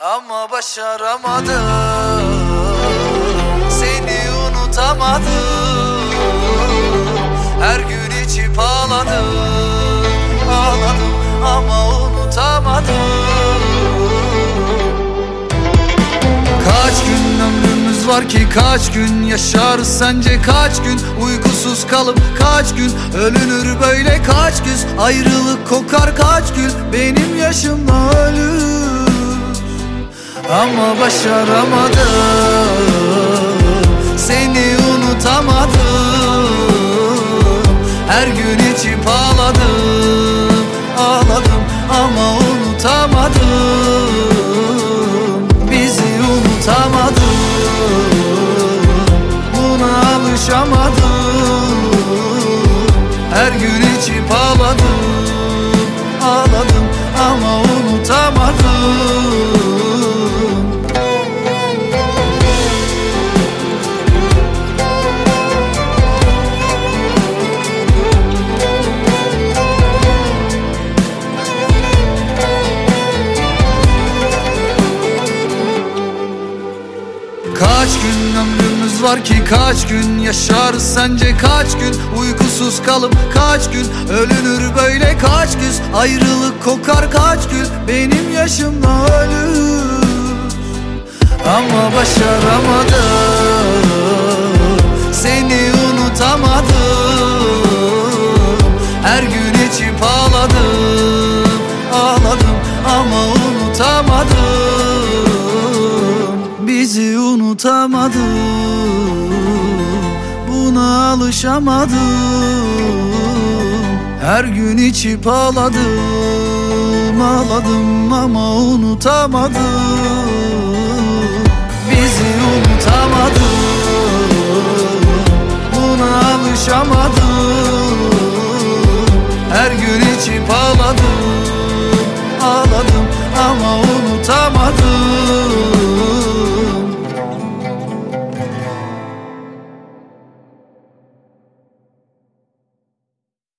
Ama başaramadım. Seni unutamadım. Her gün içip ağladım. Ağladım ama unutamadım. Kaç gün ömrümüz var ki kaç gün yaşarız sence kaç gün Uykusuz kalıp kaç gün ölünür böyle? Kaç güz Ayrılık kokar? Kaç gün benim yaşımda ölür ama başaramadım. Seni unutamadım. Her gün içip ağladım. Ağladım ama unutamadım. Bizi unutamadım. Buna alışamadım. Her gün içip ağladım. Ağladım ama unutamadım Kaç gün ömrümüz var ki kaç gün yaşarız sence kaç gün Uykusuz kalıp kaç gün ölünür böyle kaç güz Ayrılık kokar kaç gün benim yaşımda ölür. Ama başaramadım seni unutamadım. Her gün içip ağladım ağladım ama unutamadım bizi unutamadı Buna alışamadım Her gün içip ağladım Ağladım ama unutamadım Bizi unutamadım Buna alışamadım Her gün içip ağladım.